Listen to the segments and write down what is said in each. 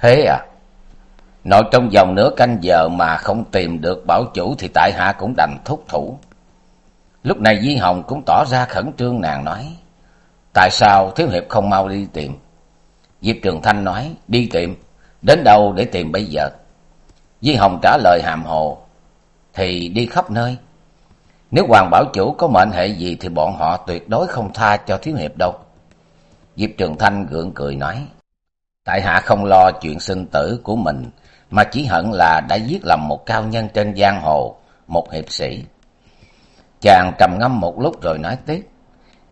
Thế à? Nội trong vòng nửa canh giờ mà không tìm được bảo chủ thì tại hạ cũng đành thúc thủ. Lúc này Di Hồng cũng tỏ ra khẩn trương nàng nói. Tại sao Thiếu Hiệp không mau đi tìm? Diệp Trường Thanh nói, đi tìm. Đến đâu để tìm bây giờ? Di Hồng trả lời hàm hồ. Thì đi khắp nơi. Nếu Hoàng Bảo Chủ có mệnh hệ gì thì bọn họ tuyệt đối không tha cho Thiếu Hiệp đâu. Diệp Trường Thanh gượng cười nói. Tại hạ không lo chuyện sinh tử của mình, mà chỉ hận là đã giết lầm một cao nhân trên giang hồ, một hiệp sĩ. Chàng trầm ngâm một lúc rồi nói tiếp.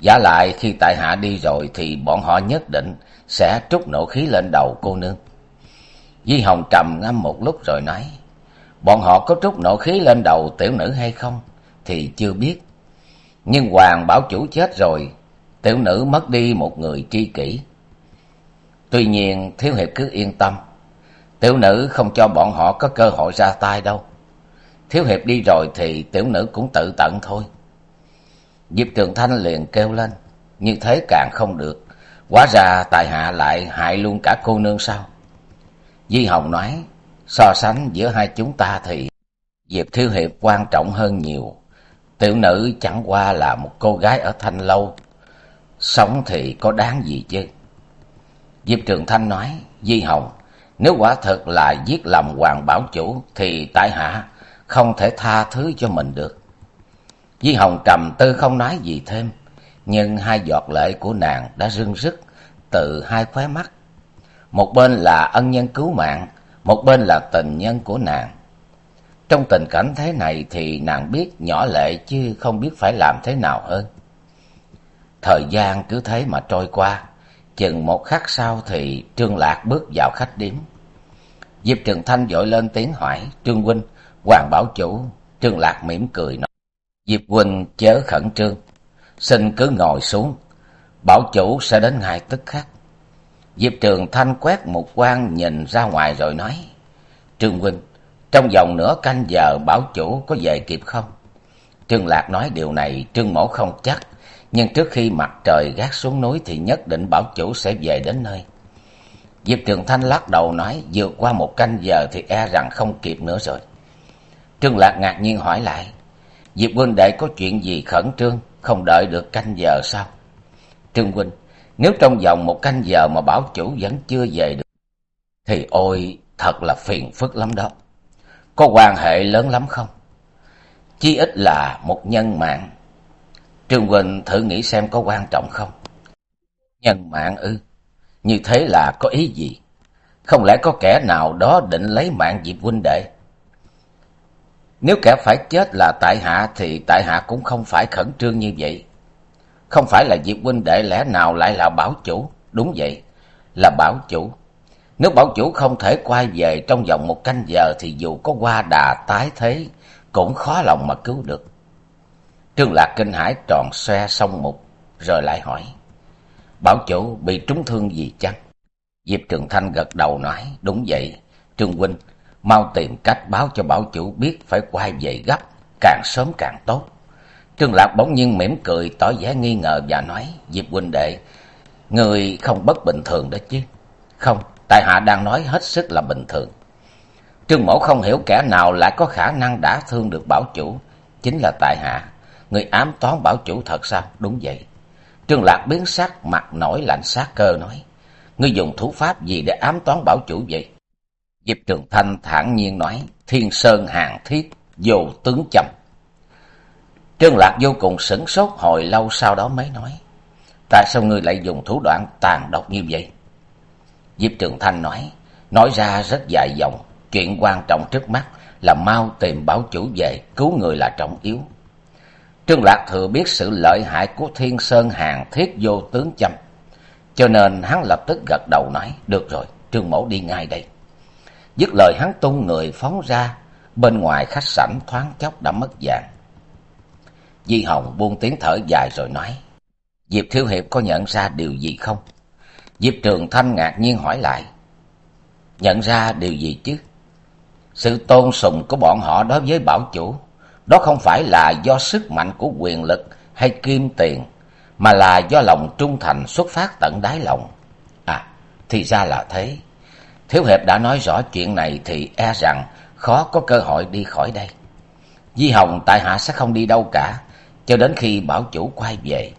Giả lại khi tại hạ đi rồi thì bọn họ nhất định sẽ trút nộ khí lên đầu cô nương. Di Hồng trầm ngâm một lúc rồi nói. Bọn họ có trút nộ khí lên đầu tiểu nữ hay không thì chưa biết. Nhưng Hoàng bảo chủ chết rồi, tiểu nữ mất đi một người tri kỷ. Tuy nhiên, Thiếu Hiệp cứ yên tâm. Tiểu nữ không cho bọn họ có cơ hội ra tay đâu. Thiếu Hiệp đi rồi thì tiểu nữ cũng tự tận thôi. Diệp Trường Thanh liền kêu lên. Như thế càng không được. Quá ra tài hạ lại hại luôn cả cô nương sao? Di Hồng nói. So sánh giữa hai chúng ta thì Diệp Thiếu Hiệp quan trọng hơn nhiều. Tiểu nữ chẳng qua là một cô gái ở Thanh Lâu. Sống thì có đáng gì chứ? Diệp Trường Thanh nói, Di Hồng, nếu quả thật là giết lầm Hoàng Bảo Chủ, thì tại hạ không thể tha thứ cho mình được. Di Hồng trầm tư không nói gì thêm, nhưng hai giọt lệ của nàng đã rưng rức từ hai khóe mắt. Một bên là ân nhân cứu mạng, một bên là tình nhân của nàng. Trong tình cảnh thế này thì nàng biết nhỏ lệ chứ không biết phải làm thế nào hơn. Thời gian cứ thế mà trôi qua, Chừng một khắc sau thì Trương Lạc bước vào khách điếm. Diệp Trường Thanh dội lên tiếng hỏi, Trương Huynh, Hoàng Bảo Chủ, Trương Lạc mỉm cười nói. Diệp Huynh chớ khẩn trương, xin cứ ngồi xuống, Bảo Chủ sẽ đến ngay tức khắc. Diệp Trường Thanh quét một quan nhìn ra ngoài rồi nói, Trương Huynh, trong vòng nửa canh giờ Bảo Chủ có về kịp không? Trương Lạc nói điều này Trương Mẫu không chắc, nhưng trước khi mặt trời gác xuống núi thì nhất định bảo chủ sẽ về đến nơi. Diệp Trường Thanh lắc đầu nói, vượt qua một canh giờ thì e rằng không kịp nữa rồi. Trương Lạc ngạc nhiên hỏi lại, Diệp huynh đệ có chuyện gì khẩn trương, không đợi được canh giờ sao? Trương huynh, nếu trong vòng một canh giờ mà bảo chủ vẫn chưa về được, thì ôi, thật là phiền phức lắm đó. Có quan hệ lớn lắm không? Chí ít là một nhân mạng Trương huỳnh thử nghĩ xem có quan trọng không? Nhân mạng ư? Như thế là có ý gì? Không lẽ có kẻ nào đó định lấy mạng Diệp huynh đệ? Nếu kẻ phải chết là tại hạ thì tại hạ cũng không phải khẩn trương như vậy. Không phải là Diệp huynh đệ lẽ nào lại là bảo chủ? Đúng vậy, là bảo chủ. Nếu bảo chủ không thể quay về trong vòng một canh giờ thì dù có qua đà tái thế cũng khó lòng mà cứu được. Trương Lạc kinh hãi tròn xoe xong mục, rồi lại hỏi. Bảo chủ bị trúng thương gì chăng? Diệp Trường Thanh gật đầu nói, đúng vậy, Trương Huynh, mau tìm cách báo cho bảo chủ biết phải quay về gấp, càng sớm càng tốt. Trương Lạc bỗng nhiên mỉm cười, tỏ vẻ nghi ngờ và nói, Diệp Huynh đệ, người không bất bình thường đó chứ. Không, tại hạ đang nói hết sức là bình thường. Trương Mẫu không hiểu kẻ nào lại có khả năng đã thương được bảo chủ, chính là tại hạ. Người ám toán bảo chủ thật sao? Đúng vậy. Trương Lạc biến sắc, mặt nổi lạnh sát cơ nói. Ngươi dùng thủ pháp gì để ám toán bảo chủ vậy? Diệp Trường Thanh thản nhiên nói. Thiên Sơn hàng thiết, vô tướng châm. Trương Lạc vô cùng sửng sốt hồi lâu sau đó mới nói. Tại sao ngươi lại dùng thủ đoạn tàn độc như vậy? Diệp Trường Thanh nói. Nói ra rất dài dòng. Chuyện quan trọng trước mắt là mau tìm bảo chủ về, cứu người là trọng yếu. Trương Lạc thừa biết sự lợi hại của Thiên Sơn hàng thiết vô tướng châm. Cho nên hắn lập tức gật đầu nói, được rồi, Trương Mẫu đi ngay đây. Dứt lời hắn tung người phóng ra, bên ngoài khách sảnh thoáng chốc đã mất dạng. Di Hồng buông tiếng thở dài rồi nói, Diệp Thiếu Hiệp có nhận ra điều gì không? Diệp Trường Thanh ngạc nhiên hỏi lại, nhận ra điều gì chứ? Sự tôn sùng của bọn họ đối với bảo chủ, đó không phải là do sức mạnh của quyền lực hay kim tiền, mà là do lòng trung thành xuất phát tận đáy lòng. À, thì ra là thế. Thiếu Hiệp đã nói rõ chuyện này thì e rằng khó có cơ hội đi khỏi đây. Di Hồng tại hạ sẽ không đi đâu cả, cho đến khi bảo chủ quay về.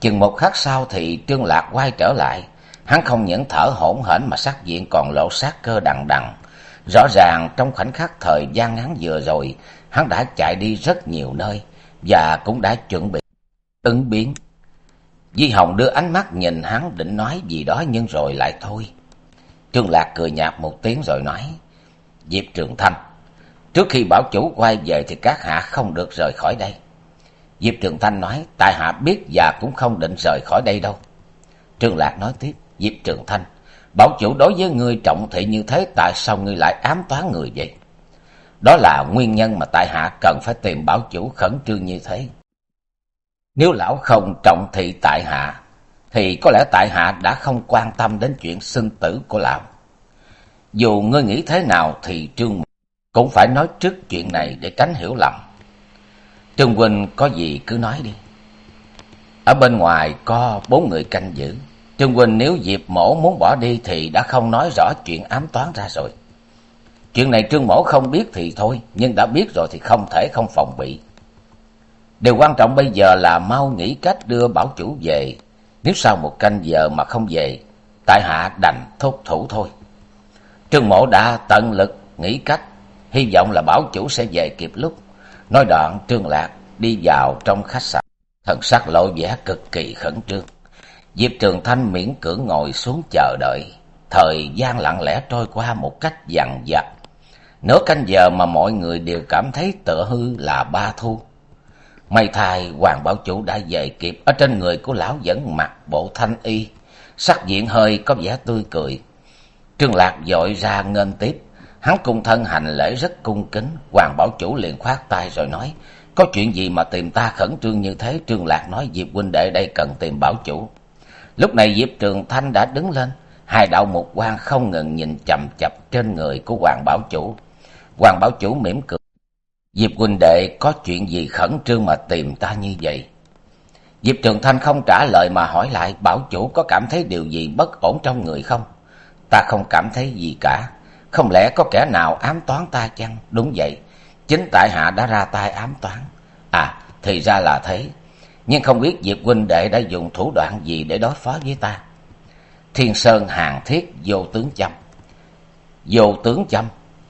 Chừng một khắc sau thì Trương Lạc quay trở lại, hắn không những thở hổn hển mà sắc diện còn lộ sát cơ đằng đằng. Rõ ràng trong khoảnh khắc thời gian ngắn vừa rồi, hắn đã chạy đi rất nhiều nơi và cũng đã chuẩn bị ứng biến. Di Hồng đưa ánh mắt nhìn hắn định nói gì đó nhưng rồi lại thôi. Trương Lạc cười nhạt một tiếng rồi nói, Diệp Trường Thanh, trước khi bảo chủ quay về thì các hạ không được rời khỏi đây. Diệp Trường Thanh nói, tại hạ biết và cũng không định rời khỏi đây đâu. Trương Lạc nói tiếp, Diệp Trường Thanh, bảo chủ đối với ngươi trọng thị như thế tại sao ngươi lại ám toán người vậy? Đó là nguyên nhân mà tại hạ cần phải tìm bảo chủ khẩn trương như thế. Nếu lão không trọng thị tại hạ, thì có lẽ tại hạ đã không quan tâm đến chuyện sinh tử của lão. Dù ngươi nghĩ thế nào thì Trương cũng phải nói trước chuyện này để tránh hiểu lầm. Trương Huynh có gì cứ nói đi. Ở bên ngoài có bốn người canh giữ. Trương Huynh nếu Diệp Mổ muốn bỏ đi thì đã không nói rõ chuyện ám toán ra rồi. Chuyện này Trương Mổ không biết thì thôi, nhưng đã biết rồi thì không thể không phòng bị. Điều quan trọng bây giờ là mau nghĩ cách đưa bảo chủ về. Nếu sau một canh giờ mà không về, tại hạ đành thốt thủ thôi. Trương Mổ đã tận lực nghĩ cách, hy vọng là bảo chủ sẽ về kịp lúc. Nói đoạn Trương Lạc đi vào trong khách sạn, thần sắc lộ vẻ cực kỳ khẩn trương. Diệp Trường Thanh miễn cưỡng ngồi xuống chờ đợi. Thời gian lặng lẽ trôi qua một cách dằn vặt. Nửa canh giờ mà mọi người đều cảm thấy tựa hư là ba thu. May thay Hoàng Bảo Chủ đã về kịp, ở trên người của lão vẫn mặc bộ thanh y, sắc diện hơi có vẻ tươi cười. Trương Lạc dội ra nghênh tiếp, hắn cung thân hành lễ rất cung kính, Hoàng Bảo Chủ liền khoát tay rồi nói, có chuyện gì mà tìm ta khẩn trương như thế? Trương Lạc nói Diệp huynh đệ đây cần tìm Bảo Chủ. Lúc này Diệp Trường Thanh đã đứng lên, hai đạo mục quan không ngừng nhìn chầm chập trên người của Hoàng Bảo Chủ. Hoàng Bảo Chủ mỉm cười. Diệp huynh đệ có chuyện gì khẩn trương mà tìm ta như vậy? Diệp Trường Thanh không trả lời mà hỏi lại Bảo Chủ có cảm thấy điều gì bất ổn trong người không? Ta không cảm thấy gì cả. Không lẽ có kẻ nào ám toán ta chăng? Đúng vậy. Chính tại hạ đã ra tay ám toán. À, thì ra là thế. Nhưng không biết Diệp huynh đệ đã dùng thủ đoạn gì để đối phó với ta. Thiên Sơn hàng thiết vô tướng châm. Vô tướng châm,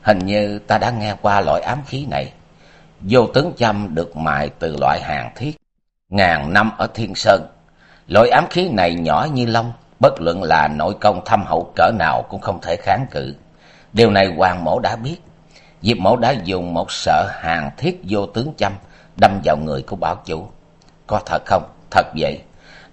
hình như ta đã nghe qua loại ám khí này. Vô tướng châm được mài từ loại hàng thiết, ngàn năm ở Thiên Sơn. Loại ám khí này nhỏ như lông, bất luận là nội công thâm hậu cỡ nào cũng không thể kháng cự. Điều này Hoàng Mổ đã biết. Diệp Mổ đã dùng một sợ hàng thiết vô tướng châm đâm vào người của bảo chủ. Có thật không? Thật vậy.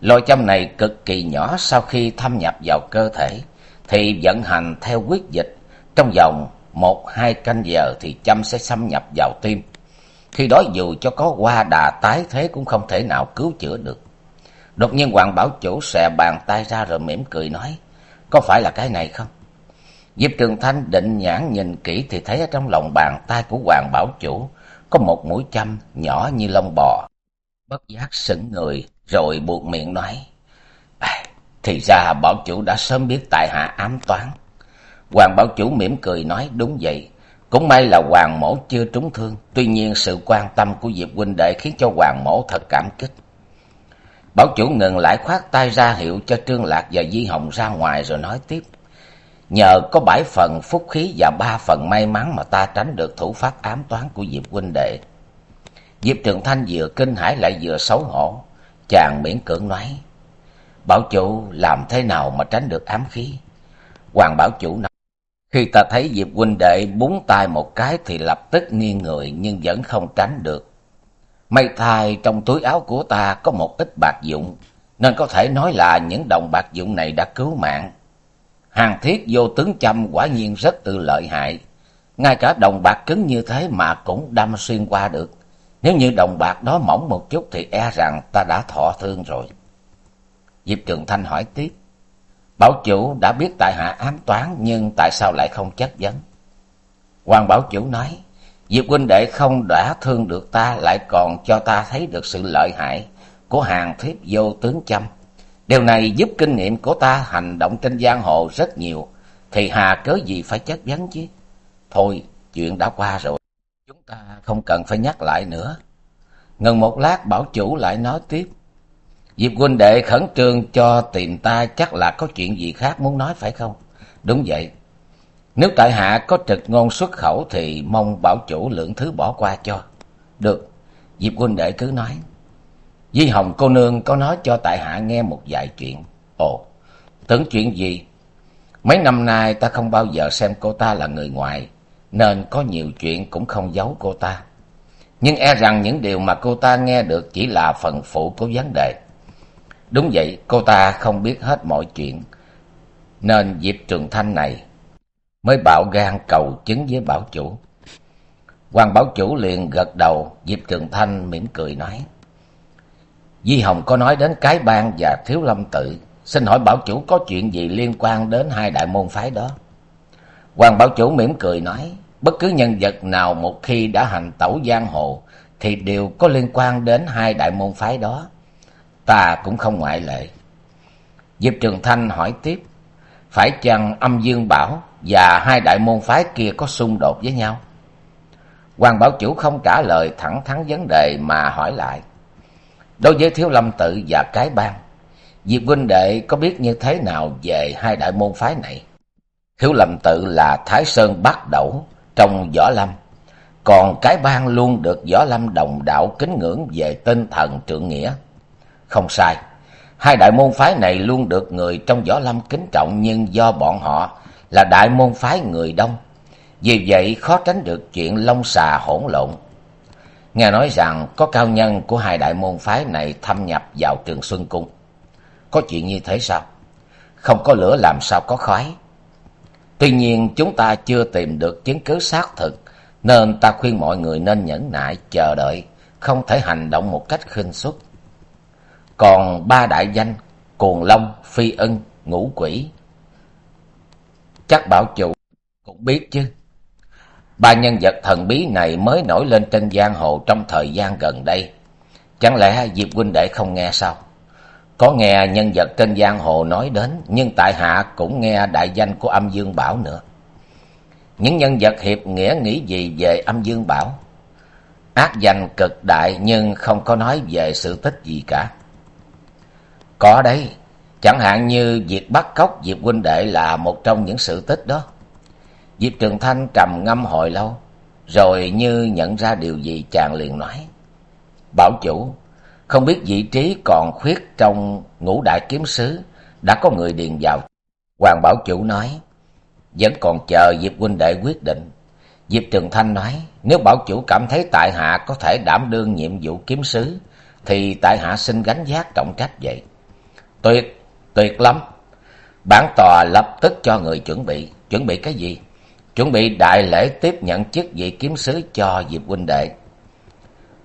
Loại châm này cực kỳ nhỏ sau khi thâm nhập vào cơ thể, thì vận hành theo quyết dịch. Trong vòng một hai canh giờ thì châm sẽ xâm nhập vào tim. Khi đó dù cho có qua đà tái thế cũng không thể nào cứu chữa được. Đột nhiên Hoàng Bảo Chủ xè bàn tay ra rồi mỉm cười nói, có phải là cái này không? Diệp Trường Thanh định nhãn nhìn kỹ thì thấy ở trong lòng bàn tay của Hoàng Bảo Chủ có một mũi châm nhỏ như lông bò. Bất giác sững người rồi buộc miệng nói, à, thì ra Bảo Chủ đã sớm biết tại hạ ám toán. Hoàng Bảo Chủ mỉm cười nói, đúng vậy. Cũng may là Hoàng Mổ chưa trúng thương. Tuy nhiên sự quan tâm của Diệp huynh đệ khiến cho Hoàng Mổ thật cảm kích. Bảo chủ ngừng lại, khoát tay ra hiệu cho Trương Lạc và Di Hồng ra ngoài rồi nói tiếp. Nhờ có bảy phần phúc khí và ba phần may mắn mà ta tránh được thủ pháp ám toán của Diệp huynh đệ. Diệp Trường Thanh vừa kinh hãi lại vừa xấu hổ. Chàng miễn cưỡng nói. Bảo chủ, làm thế nào mà tránh được ám khí? Hoàng Bảo chủ nói. Khi ta thấy Diệp huynh đệ búng tay một cái thì lập tức nghiêng người nhưng vẫn không tránh được. May thay trong túi áo của ta có một ít bạc dụng, nên có thể nói là những đồng bạc dụng này đã cứu mạng. Hàng thiết vô tướng châm quả nhiên rất tự lợi hại. Ngay cả đồng bạc cứng như thế mà cũng đâm xuyên qua được. Nếu như đồng bạc đó mỏng một chút thì e rằng ta đã thọ thương rồi. Diệp Trường Thanh hỏi tiếp. Bảo chủ đã biết tại hạ ám toán nhưng tại sao lại không chất vấn? Hoàng Bảo chủ nói. Diệp huynh đệ không đã thương được ta lại còn cho ta thấy được sự lợi hại của hàng thiếp vô tướng châm. Điều này giúp kinh nghiệm của ta hành động trên giang hồ rất nhiều, thì hà cớ gì phải chất vấn chứ? Thôi, chuyện đã qua rồi, chúng ta không cần phải nhắc lại nữa. Ngừng một lát bảo chủ lại nói tiếp. Diệp huynh đệ khẩn trương cho tìm ta chắc là có chuyện gì khác muốn nói phải không? Đúng vậy. Nếu tại hạ có trực ngôn xuất khẩu thì mong bảo chủ lượng thứ bỏ qua cho. Được, Diệp huynh đệ cứ nói. Di Hồng cô nương có nói cho tại hạ nghe một vài chuyện. Ồ, tưởng chuyện gì? Mấy năm nay ta không bao giờ xem cô ta là người ngoài, nên có nhiều chuyện cũng không giấu cô ta. Nhưng e rằng những điều mà cô ta nghe được chỉ là phần phụ của vấn đề. Đúng vậy, cô ta không biết hết mọi chuyện, nên Diệp Trường Thanh này mới bạo gan cầu chứng với bảo chủ. Hoàng bảo chủ liền gật đầu, Diệp Trường Thanh mỉm cười nói. Di Hồng có nói đến cái bang và thiếu lâm tự. Xin hỏi bảo chủ có chuyện gì liên quan đến hai đại môn phái đó? Hoàng bảo chủ mỉm cười nói. Bất cứ nhân vật nào một khi đã hành tẩu giang hồ thì đều có liên quan đến hai đại môn phái đó. Ta cũng không ngoại lệ. Diệp Trường Thanh hỏi tiếp. Phải chăng âm dương bảo và hai đại môn phái kia có xung đột với nhau? Hoàng bảo chủ không trả lời thẳng thắn vấn đề mà hỏi lại. Đối với Thiếu Lâm Tự và Cái Bang, Diệp huynh đệ có biết như thế nào về hai đại môn phái này? Thiếu Lâm Tự là Thái Sơn bắt Đẩu trong Võ Lâm, còn Cái Bang luôn được Võ Lâm đồng đạo kính ngưỡng về tinh thần trượng nghĩa. Không sai, hai đại môn phái này luôn được người trong Võ Lâm kính trọng nhưng do bọn họ là đại môn phái người đông. Vì vậy khó tránh được chuyện lông xà hỗn lộn Nghe nói rằng có cao nhân của hai đại môn phái này thâm nhập vào trường Xuân Cung. Có chuyện như thế sao? Không có lửa làm sao có khói? Tuy nhiên chúng ta chưa tìm được chứng cứ xác thực, nên ta khuyên mọi người nên nhẫn nại, chờ đợi, không thể hành động một cách khinh suất. Còn ba đại danh, Cuồng Long, Phi Ân, Ngũ Quỷ, chắc bảo chủ cũng biết chứ. Ba nhân vật thần bí này mới nổi lên trên giang hồ trong thời gian gần đây. Chẳng lẽ Diệp huynh đệ không nghe sao? Có nghe nhân vật trên giang hồ nói đến, nhưng tại hạ cũng nghe đại danh của âm dương bảo nữa. Những nhân vật hiệp nghĩa nghĩ gì về âm dương bảo? Ác danh cực đại nhưng không có nói về sự tích gì cả. Có đấy, chẳng hạn như việc bắt cóc Diệp huynh đệ là một trong những sự tích đó. Diệp Trường Thanh trầm ngâm hồi lâu, rồi như nhận ra điều gì chàng liền nói. Bảo chủ, không biết vị trí còn khuyết trong ngũ đại kiếm sứ, đã có người điền vào. Hoàng Bảo chủ nói, vẫn còn chờ Diệp huynh đệ quyết định. Diệp Trường Thanh nói, nếu bảo chủ cảm thấy tại hạ có thể đảm đương nhiệm vụ kiếm sứ, thì tại hạ xin gánh giác trọng trách vậy. Tuyệt, tuyệt lắm. Bản tòa lập tức cho người chuẩn bị. Chuẩn bị cái gì? chuẩn bị đại lễ tiếp nhận chức vị kiếm sứ cho Diệp huynh đệ.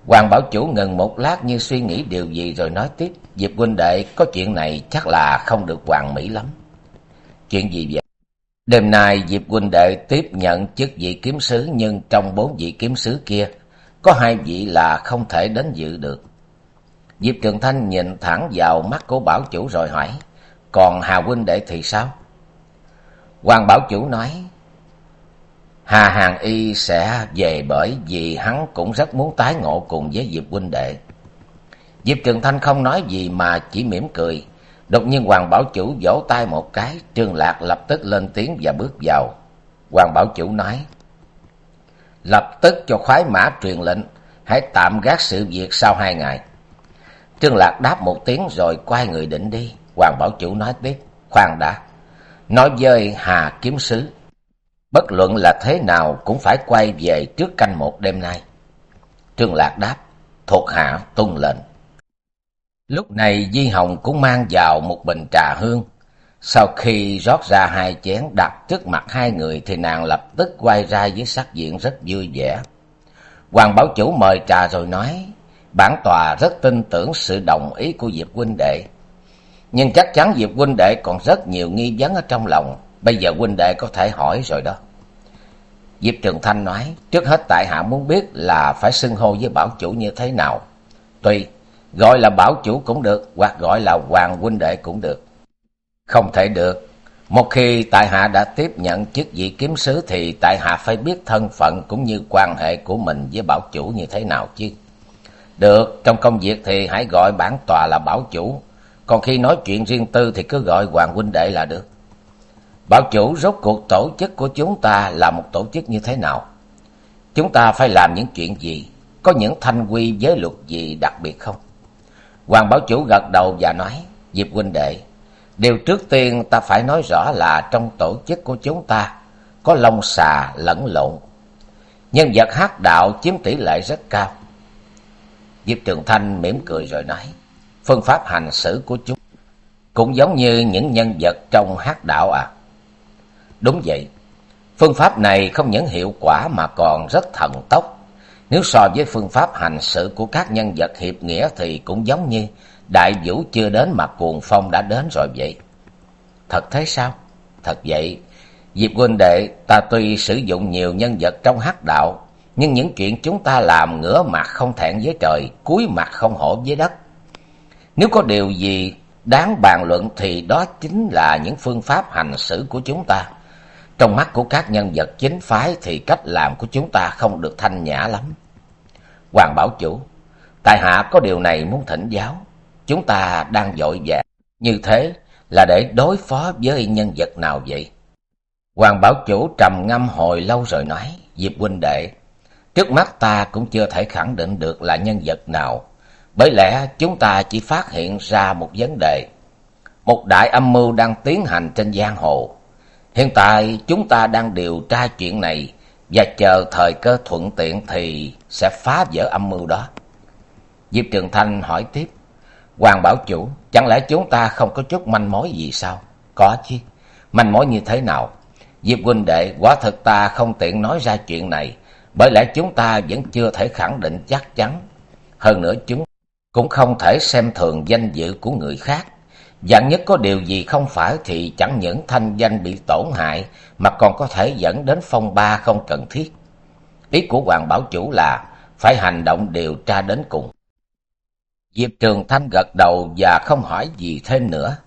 Hoàng Bảo Chủ ngừng một lát như suy nghĩ điều gì rồi nói tiếp. Diệp huynh đệ có chuyện này chắc là không được hoàn mỹ lắm. Chuyện gì vậy? Đêm nay Diệp huynh đệ tiếp nhận chức vị kiếm sứ nhưng trong bốn vị kiếm sứ kia có hai vị là không thể đến dự được. Diệp Trường Thanh nhìn thẳng vào mắt của Bảo Chủ rồi hỏi. Còn Hà huynh đệ thì sao? Hoàng Bảo Chủ nói Hà Hàng Y sẽ về bởi vì hắn cũng rất muốn tái ngộ cùng với Diệp huynh đệ. Diệp Trường Thanh không nói gì mà chỉ mỉm cười. Đột nhiên Hoàng Bảo Chủ vỗ tay một cái, Trương Lạc lập tức lên tiếng và bước vào. Hoàng Bảo Chủ nói, lập tức cho khoái mã truyền lệnh, hãy tạm gác sự việc sau hai ngày. Trương Lạc đáp một tiếng rồi quay người định đi. Hoàng Bảo Chủ nói tiếp, khoan đã, nói với Hà Kiếm Sứ bất luận là thế nào cũng phải quay về trước canh một đêm nay. Trương Lạc đáp, thuộc hạ tuân lệnh lúc này di hồng cũng mang vào một bình trà hương sau khi rót ra hai chén đặt trước mặt hai người thì nàng lập tức quay ra với sắc diện rất vui vẻ hoàng bảo chủ mời trà rồi nói bản tòa rất tin tưởng sự đồng ý của diệp huynh đệ. Nhưng chắc chắn diệp huynh đệ còn rất nhiều nghi vấn ở trong lòng. Bây giờ huynh đệ có thể hỏi rồi đó. Diệp trường thanh nói, trước hết tại hạ muốn biết là phải xưng hô với bảo chủ như thế nào. Tuy, gọi là bảo chủ cũng được, hoặc gọi là hoàng huynh đệ cũng được. Không thể được. Một khi tại hạ đã tiếp nhận chức vị kiếm sứ thì tại hạ phải biết thân phận cũng như quan hệ của mình với bảo chủ như thế nào chứ được, trong công việc thì hãy gọi bản tòa là bảo chủ. Còn khi nói chuyện riêng tư thì cứ gọi hoàng huynh đệ là được. Bảo chủ rốt cuộc tổ chức của chúng ta là một tổ chức như thế nào? Chúng ta phải làm những chuyện gì? Có những thanh quy giới luật gì đặc biệt không? Hoàng bảo chủ gật đầu và nói, diệp huynh đệ, điều trước tiên ta phải nói rõ là trong tổ chức của chúng ta có lông xà lẫn lộn. Nhân vật hát đạo chiếm tỷ lệ rất cao diệp trường thanh mỉm cười rồi nói, phương pháp hành xử của chúng cũng giống như những nhân vật trong hát đạo à. Đúng vậy, phương pháp này không những hiệu quả mà còn rất thần tốc. Nếu so với phương pháp hành xử của các nhân vật hiệp nghĩa thì cũng giống như đại vũ chưa đến mà cuồng phong đã đến rồi vậy. Thật thế sao? Thật vậy. Diệp huynh đệ, ta tuy sử dụng nhiều nhân vật trong hát đạo nhưng những chuyện chúng ta làm ngửa mặt không thẹn với trời, cúi mặt không hổ với đất. Nếu có điều gì đáng bàn luận thì đó chính là những phương pháp hành xử của chúng ta. Trong mắt của các nhân vật chính phái thì cách làm của chúng ta không được thanh nhã lắm. Hoàng bảo chủ, tại hạ có điều này muốn thỉnh giáo. Chúng ta đang vội vàng. Như thế là để đối phó với nhân vật nào vậy? Hoàng bảo chủ trầm ngâm hồi lâu rồi nói, diệp huynh đệ trước mắt ta cũng chưa thể khẳng định được là nhân vật nào. Bởi lẽ chúng ta chỉ phát hiện ra một vấn đề. Một đại âm mưu đang tiến hành trên giang hồ. Hiện tại chúng ta đang điều tra chuyện này và chờ thời cơ thuận tiện thì sẽ phá vỡ âm mưu đó. Diệp trường thanh hỏi tiếp, hoàng bảo chủ, chẳng lẽ chúng ta không có chút manh mối gì sao? Có chứ. Manh mối như thế nào? Diệp huynh đệ, quả thật ta không tiện nói ra chuyện này bởi lẽ chúng ta vẫn chưa thể khẳng định chắc chắn. Hơn nữa chúng cũng không thể xem thường danh dự của người khác. Dạng nhất có điều gì không phải thì chẳng những thanh danh bị tổn hại, mà còn có thể dẫn đến phong ba không cần thiết. Ý của hoàng bảo chủ là phải hành động điều tra đến cùng. Diệp trường thanh gật đầu và không hỏi gì thêm nữa.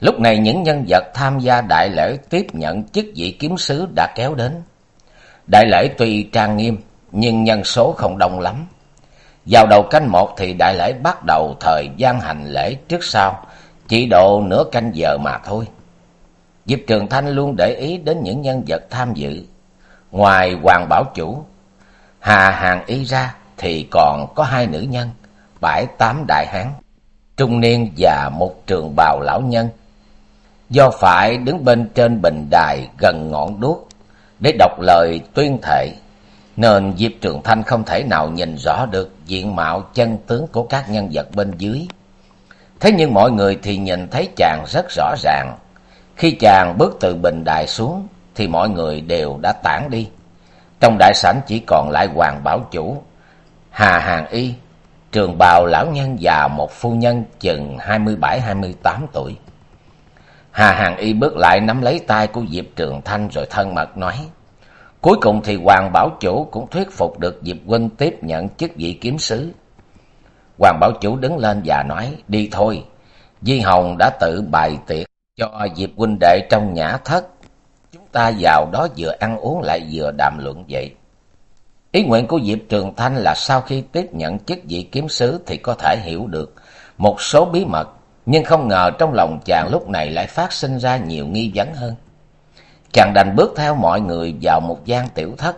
Lúc này những nhân vật tham gia đại lễ tiếp nhận chức vị kiếm sứ đã kéo đến đại lễ tuy trang nghiêm, nhưng nhân số không đông lắm. Vào đầu canh một thì đại lễ bắt đầu thời gian hành lễ trước sau, chỉ độ nửa canh giờ mà thôi. Diệp trường thanh luôn để ý đến những nhân vật tham dự. Ngoài hoàng bảo chủ, hà hàng y ra thì còn có hai nữ nhân, bãi tám đại hán, trung niên và một trường bào lão nhân. Do phải đứng bên trên bình đài gần ngọn đuốc để đọc lời tuyên thệ, nên diệp trường thanh không thể nào nhìn rõ được diện mạo chân tướng của các nhân vật bên dưới. Thế nhưng mọi người thì nhìn thấy chàng rất rõ ràng. Khi chàng bước từ bình đài xuống, thì mọi người đều đã tản đi. Trong đại sảnh chỉ còn lại hoàng bảo chủ, hà hàng y, trường bào lão nhân và một phu nhân chừng hai mươi bảy, hai mươi tám tuổi hà hàng y bước lại nắm lấy tay của diệp trường thanh rồi thân mật nói, cuối cùng thì hoàng bảo chủ cũng thuyết phục được diệp Quân tiếp nhận chức vị kiếm sứ. Hoàng bảo chủ đứng lên và nói, đi thôi, di hồng đã tự bài tiệc cho diệp huynh đệ trong nhã thất. Chúng ta vào đó vừa ăn uống lại vừa đàm luận vậy. Ý nguyện của diệp trường thanh là sau khi tiếp nhận chức vị kiếm sứ thì có thể hiểu được một số bí mật nhưng không ngờ trong lòng chàng lúc này lại phát sinh ra nhiều nghi vấn hơn. Chàng đành bước theo mọi người vào một gian tiểu thất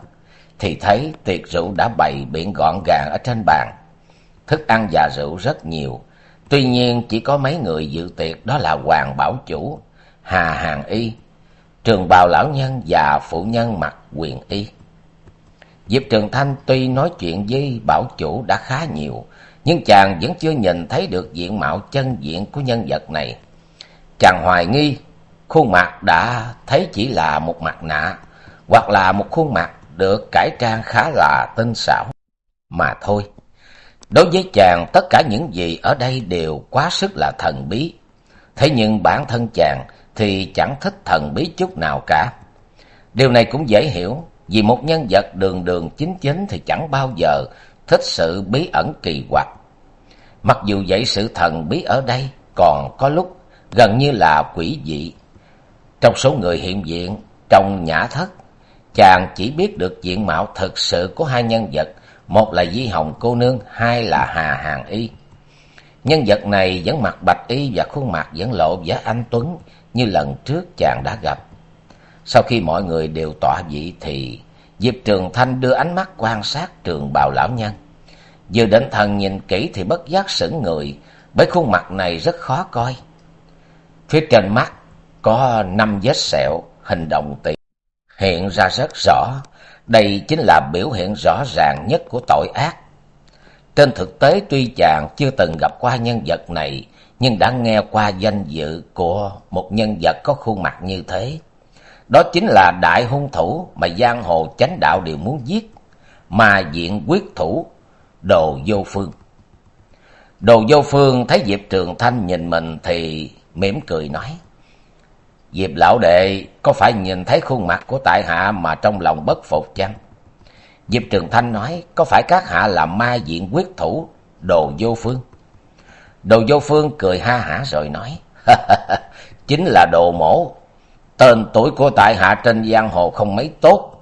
thì thấy tiệc rượu đã bày biện gọn gàng ở trên bàn. Thức ăn và rượu rất nhiều tuy nhiên chỉ có mấy người dự tiệc đó là hoàng bảo chủ hà hàng y trường bào lão nhân và phụ nhân mặc quyền y. Diệp Trường Thanh tuy nói chuyện với bảo chủ đã khá nhiều, nhưng chàng vẫn chưa nhìn thấy được diện mạo chân diện của nhân vật này. Chàng hoài nghi, khuôn mặt đã thấy chỉ là một mặt nạ, hoặc là một khuôn mặt được cải trang khá là tinh xảo, mà thôi. Đối với chàng, tất cả những gì ở đây đều quá sức là thần bí. Thế nhưng bản thân chàng thì chẳng thích thần bí chút nào cả. Điều này cũng dễ hiểu, vì một nhân vật đường đường chính chính thì chẳng bao giờ thích sự bí ẩn kỳ quặc. Mặc dù vậy sự thần bí ở đây còn có lúc gần như là quỷ dị. Trong số người hiện diện, trong nhã thất, chàng chỉ biết được diện mạo thực sự của hai nhân vật, một là Di Hồng cô nương, hai là Hà Hàng Y. Nhân vật này vẫn mặc bạch y và khuôn mặt vẫn lộ vẻ anh tuấn như lần trước chàng đã gặp. Sau khi mọi người đều tọa vị thì Diệp Trường Thanh đưa ánh mắt quan sát trường bào lão nhân. Vừa định thần nhìn kỹ thì bất giác sững người, bởi khuôn mặt này rất khó coi. Phía trên mắt có năm vết sẹo hình đồng tiền hiện ra rất rõ. Đây chính là biểu hiện rõ ràng nhất của tội ác. Trên thực tế tuy chàng chưa từng gặp qua nhân vật này, nhưng đã nghe qua danh dự của một nhân vật có khuôn mặt như thế. Đó chính là đại hung thủ mà giang hồ chánh đạo đều muốn giết, mà diện quyết thủ Đồ Vô Phương. Đồ Vô Phương thấy Diệp Trường Thanh nhìn mình thì mỉm cười nói. Diệp lão đệ có phải nhìn thấy khuôn mặt của tại hạ mà trong lòng bất phục chăng? Diệp Trường Thanh nói, có phải các hạ là ma diện quyết thủ Đồ Vô Phương? Đồ Vô Phương cười ha hả rồi nói, chính là đồ mổ. Tên tuổi của tại hạ trên giang hồ không mấy tốt.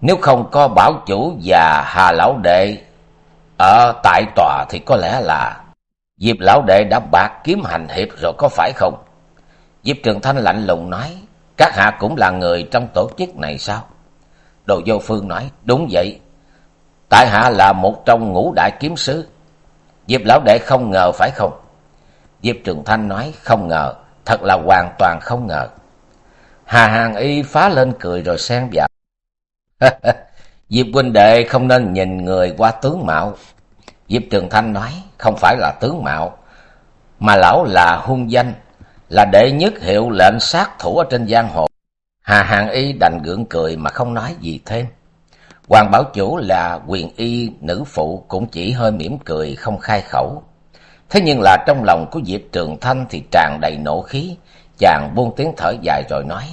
Nếu không có bảo chủ và hà lão đệ ở tại tòa thì có lẽ là Diệp lão đệ đã bạc kiếm hành hiệp rồi có phải không? Diệp Trường Thanh lạnh lùng nói, các hạ cũng là người trong tổ chức này sao? Đồ Vô Phương nói, đúng vậy. Tại hạ là một trong ngũ đại kiếm sứ. Diệp lão đệ không ngờ phải không? Diệp Trường Thanh nói, không ngờ, thật là hoàn toàn không ngờ. Hà Hàng Y phá lên cười rồi xen vào. Diệp huynh đệ không nên nhìn người qua tướng mạo. Diệp Trường Thanh nói, không phải là tướng mạo, mà lão là hung danh, là đệ nhất hiệu lệnh sát thủ ở trên giang hồ. Hà Hàng Y đành gượng cười mà không nói gì thêm. Hoàng Bảo Chủ là quyền y nữ phụ cũng chỉ hơi mỉm cười không khai khẩu. Thế nhưng là trong lòng của Diệp Trường Thanh thì tràn đầy nộ khí, chàng buông tiếng thở dài rồi nói.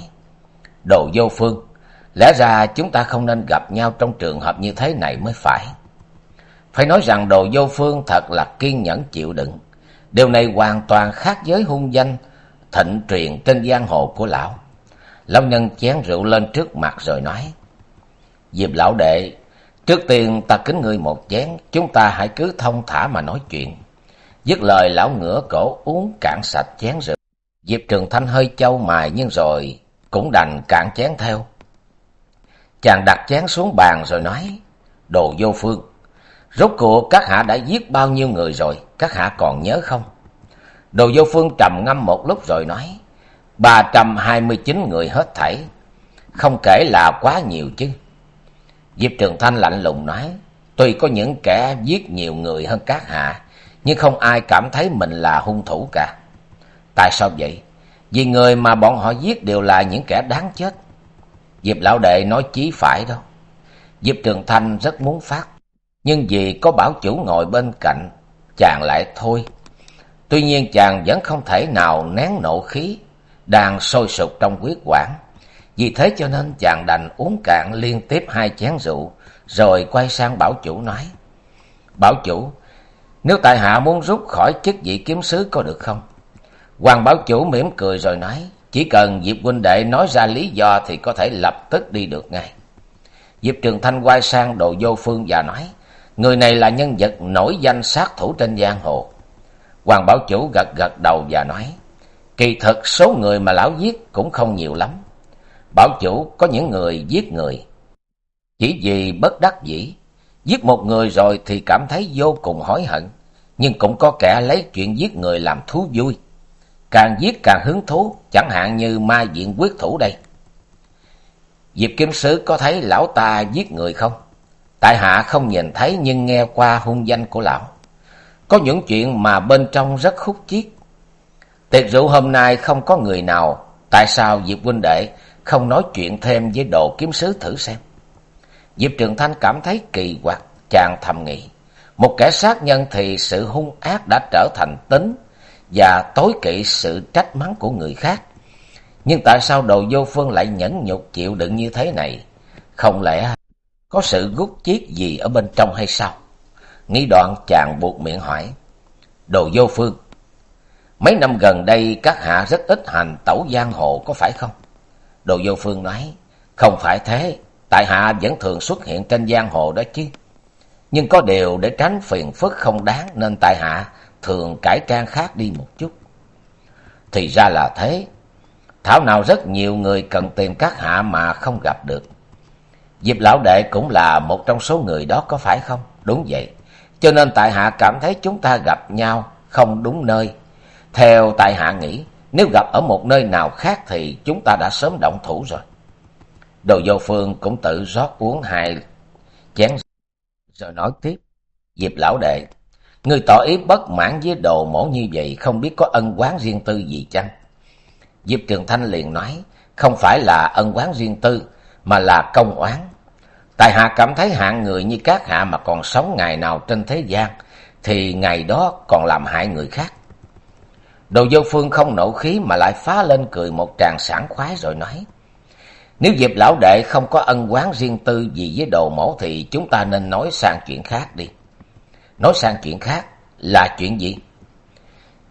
Đồ vô phương, lẽ ra chúng ta không nên gặp nhau trong trường hợp như thế này mới phải. Phải nói rằng đồ vô phương thật là kiên nhẫn chịu đựng. Điều này hoàn toàn khác với hung danh thịnh truyền trên giang hồ của lão. Lão nhân chén rượu lên trước mặt rồi nói. Diệp lão đệ, trước tiên ta kính ngươi một chén, chúng ta hãy cứ thông thả mà nói chuyện. Dứt lời lão ngửa cổ uống cạn sạch chén rượu. Diệp Trường Thanh hơi châu mài nhưng rồi cũng đành cạn chén theo. Chàng đặt chén xuống bàn rồi nói, đồ vô phương, rốt cuộc các hạ đã giết bao nhiêu người rồi, các hạ còn nhớ không? Đồ vô phương trầm ngâm một lúc rồi nói, ba trăm hai mươi chín người hết thảy, không kể là quá nhiều chứ. Diệp Trường Thanh lạnh lùng nói, tuy có những kẻ giết nhiều người hơn các hạ, nhưng không ai cảm thấy mình là hung thủ cả. Tại sao vậy? Vì người mà bọn họ giết đều là những kẻ đáng chết. Diệp lão đệ nói chí phải đâu. Diệp Trường Thanh rất muốn phát, nhưng vì có bảo chủ ngồi bên cạnh, chàng lại thôi. Tuy nhiên chàng vẫn không thể nào nén nộ khí, đang sôi sục trong quyết quản. Vì thế cho nên chàng đành uống cạn liên tiếp hai chén rượu, rồi quay sang bảo chủ nói. Bảo chủ, nếu tại hạ muốn rút khỏi chức vị kiếm sứ có được không? Hoàng bảo chủ mỉm cười rồi nói, chỉ cần Diệp huynh đệ nói ra lý do thì có thể lập tức đi được ngay. Diệp Trường Thanh quay sang đồ vô phương và nói, người này là nhân vật nổi danh sát thủ trên giang hồ. Hoàng bảo chủ gật gật đầu và nói, kỳ thực số người mà lão giết cũng không nhiều lắm. Bảo chủ có những người giết người, chỉ vì bất đắc dĩ, giết một người rồi thì cảm thấy vô cùng hối hận, nhưng cũng có kẻ lấy chuyện giết người làm thú vui càng giết càng hứng thú, chẳng hạn như ma diện quyết thủ đây. Diệp Kim Sứ có thấy lão ta giết người không? tại hạ không nhìn thấy nhưng nghe qua hung danh của lão. Có những chuyện mà bên trong rất khúc chiết. Tiệc rượu hôm nay không có người nào. Tại sao diệp huynh đệ không nói chuyện thêm với đồ kiếm sứ thử xem? Diệp trường thanh cảm thấy kỳ quặc chàng thầm nghĩ. Một kẻ sát nhân thì sự hung ác đã trở thành tính và tối kỵ sự trách mắng của người khác. Nhưng tại sao đồ vô phương lại nhẫn nhục chịu đựng như thế này? Không lẽ có sự gút chiết gì ở bên trong hay sao? Nghĩ đoạn chàng buộc miệng hỏi. Đồ vô phương, mấy năm gần đây các hạ rất ít hành tẩu giang hồ, có phải không? Đồ vô phương nói, không phải thế. Tại hạ vẫn thường xuất hiện trên giang hồ đó chứ. Nhưng có điều để tránh phiền phức không đáng nên tại hạ thường cải trang khác đi một chút. Thì ra là thế. Thảo nào rất nhiều người cần tìm các hạ mà không gặp được. Diệp lão đệ cũng là một trong số người đó có phải không? Đúng vậy. Cho nên tại hạ cảm thấy chúng ta gặp nhau không đúng nơi. Theo tại hạ nghĩ, nếu gặp ở một nơi nào khác thì chúng ta đã sớm động thủ rồi. Đồ vô phương cũng tự rót uống hai chén rồi nói tiếp. Diệp lão đệ người tỏ ý bất mãn với đồ mổ như vậy không biết có ân quán riêng tư gì chăng? Diệp trường thanh liền nói, không phải là ân quán riêng tư, mà là công oán. Tài hạ cảm thấy hạng người như các hạ mà còn sống ngày nào trên thế gian, thì ngày đó còn làm hại người khác. Đồ vô phương không nổ khí mà lại phá lên cười một tràng sảng khoái rồi nói, nếu diệp lão đệ không có ân quán riêng tư gì với đồ mổ thì chúng ta nên nói sang chuyện khác đi nói sang chuyện khác là chuyện gì?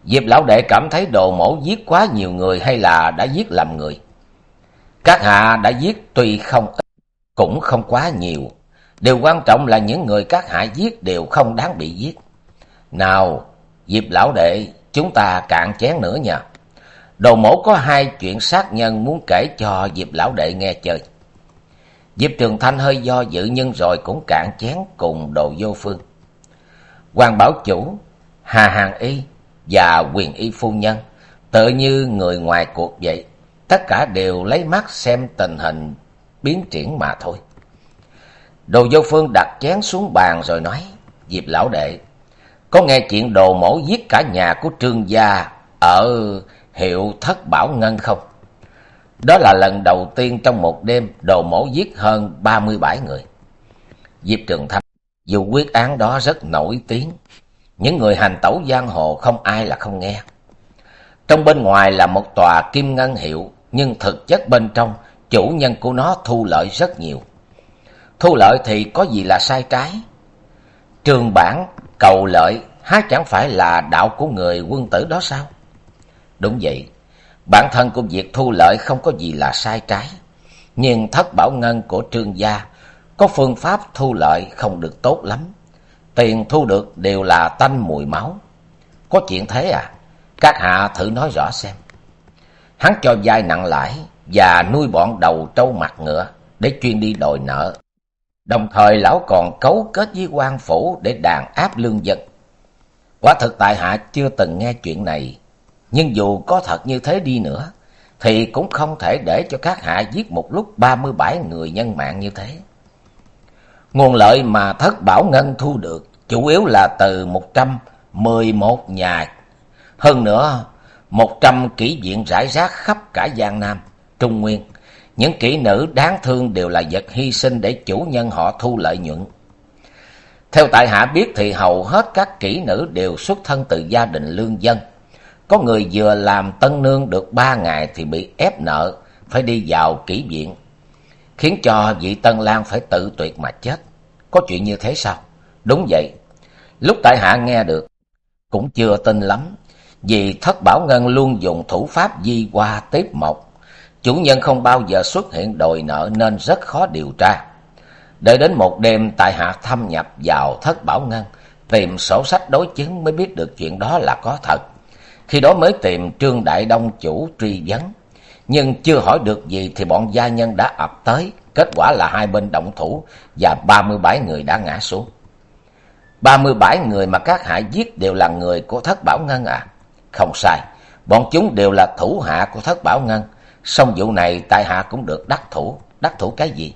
Diệp lão đệ cảm thấy đồ mổ giết quá nhiều người hay là đã giết lầm người? Các hạ đã giết tuy không ít, cũng không quá nhiều. Điều quan trọng là những người các hạ giết đều không đáng bị giết. Nào, diệp lão đệ, chúng ta cạn chén nữa nha. Đồ mổ có hai chuyện sát nhân muốn kể cho diệp lão đệ nghe chơi. Diệp trường thanh hơi do dự nhưng rồi cũng cạn chén cùng đồ vô phương quan bảo chủ, hà hàng y và quyền y phu nhân, tự như người ngoài cuộc vậy, tất cả đều lấy mắt xem tình hình biến triển mà thôi. Đồ vô phương đặt chén xuống bàn rồi nói, diệp lão đệ, có nghe chuyện đồ mổ giết cả nhà của trương gia ở hiệu thất bảo ngân không? Đó là lần đầu tiên trong một đêm đồ mổ giết hơn ba mươi bảy người. Diệp trường thanh dù quyết án đó rất nổi tiếng, những người hành tẩu giang hồ không ai là không nghe. Trong bên ngoài là một tòa kim ngân hiệu, nhưng thực chất bên trong, chủ nhân của nó thu lợi rất nhiều. Thu lợi thì có gì là sai trái? Trường bản, cầu lợi, há chẳng phải là đạo của người quân tử đó sao? Đúng vậy, bản thân của việc thu lợi không có gì là sai trái. Nhưng thất bảo ngân của trương gia có phương pháp thu lợi không được tốt lắm. Tiền thu được đều là tanh mùi máu. Có chuyện thế à? Các hạ thử nói rõ xem. Hắn cho vai nặng lãi và nuôi bọn đầu trâu mặt ngựa để chuyên đi đòi nợ. Đồng thời lão còn cấu kết với quan phủ để đàn áp lương dân. Quả thực tại hạ chưa từng nghe chuyện này. Nhưng dù có thật như thế đi nữa, thì cũng không thể để cho các hạ giết một lúc ba mươi bảy người nhân mạng như thế nguồn lợi mà thất bảo ngân thu được chủ yếu là từ một trăm mười một nhà, hơn nữa một trăm kỹ viện rải rác khắp cả giang nam, trung nguyên. Những kỹ nữ đáng thương đều là vật hy sinh để chủ nhân họ thu lợi nhuận. Theo tại hạ biết thì hầu hết các kỹ nữ đều xuất thân từ gia đình lương dân. Có người vừa làm tân nương được ba ngày thì bị ép nợ, phải đi vào kỹ viện khiến cho vị tân lang phải tự tuyệt mà chết. Có chuyện như thế sao? Đúng vậy. Lúc tại hạ nghe được, cũng chưa tin lắm, vì thất bảo ngân luôn dùng thủ pháp di qua tiếp mộc. Chủ nhân không bao giờ xuất hiện đòi nợ nên rất khó điều tra. Đợi đến một đêm, tại hạ thâm nhập vào thất bảo ngân, tìm sổ sách đối chứng mới biết được chuyện đó là có thật. Khi đó mới tìm trương đại đông chủ truy vấn nhưng chưa hỏi được gì thì bọn gia nhân đã ập tới. Kết quả là hai bên động thủ và ba mươi bảy người đã ngã xuống. ba mươi bảy người mà các hạ giết đều là người của thất bảo ngân à. Không sai, bọn chúng đều là thủ hạ của thất bảo ngân. Song vụ này tại hạ cũng được đắc thủ. Đắc thủ cái gì?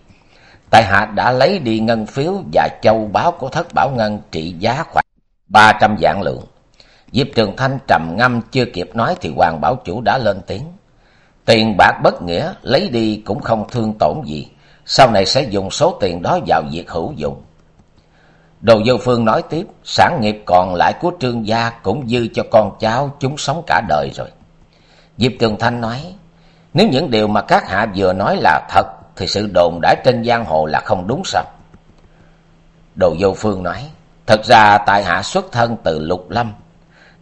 Tại hạ đã lấy đi ngân phiếu và châu báu của thất bảo ngân trị giá khoảng ba trăm vạn lượng. Diệp trường thanh trầm ngâm chưa kịp nói thì hoàng bảo chủ đã lên tiếng tiền bạc bất nghĩa, lấy đi cũng không thương tổn gì. Sau này sẽ dùng số tiền đó vào việc hữu dụng. Đồ vô phương nói tiếp, sản nghiệp còn lại của trương gia cũng dư cho con cháu chúng sống cả đời rồi. Diệp trường thanh nói, nếu những điều mà các hạ vừa nói là thật, thì sự đồn đãi trên giang hồ là không đúng sao? Đồ vô phương nói, thật ra tại hạ xuất thân từ lục lâm,